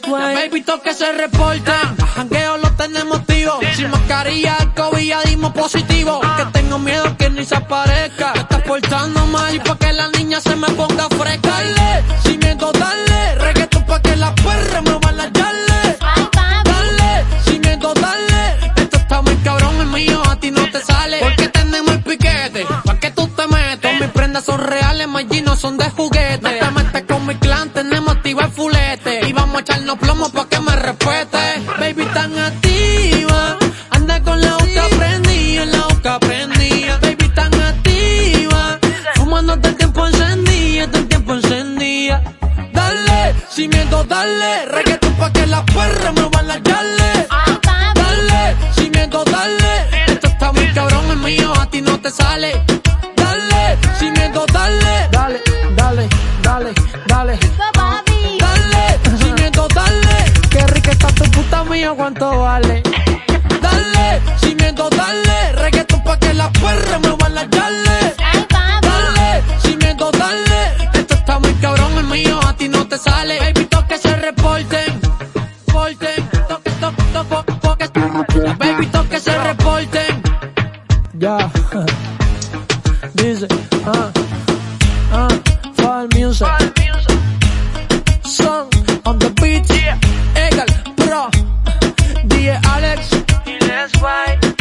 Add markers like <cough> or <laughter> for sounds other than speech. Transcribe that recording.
Baby, que se reporten. Jangueo lo tenemos tío. Sin mascarilla, el COVID ya dimos positivo. Que tengo miedo que ni se aparezca. Te estás portando mal y pa' que la niña se me ponga fresca. Dale, sin miedo, dale. Reggaeton pa' que la perra me van a darle. Dale, sin miedo, dale. Esto está muy cabrón, es mío, a ti no te sale. Porque tenemos el piquete, pa' que tú te metes. Mis prendas son reales, my no son de juguete. Sin miedo, dale. Reggaeton pa' que la perra me van a darle. Dale, sin miedo, dale. Esto está muy cabrón, es mío, a ti no te sale. Dale, sin miedo, dale. Dale, dale, dale, dale. Dale, sin miedo, dale. Qué rica está tu puta mía, cuánto vale. te sale. Baby, toque se reporten. Toque, toque, toque, toque. Baby, toque se reporten. Ya. <laughs> Dice, ah, ah, fall music. Fall on the beat. Yeah. Egal, pro. DJ Alex. Y Les White.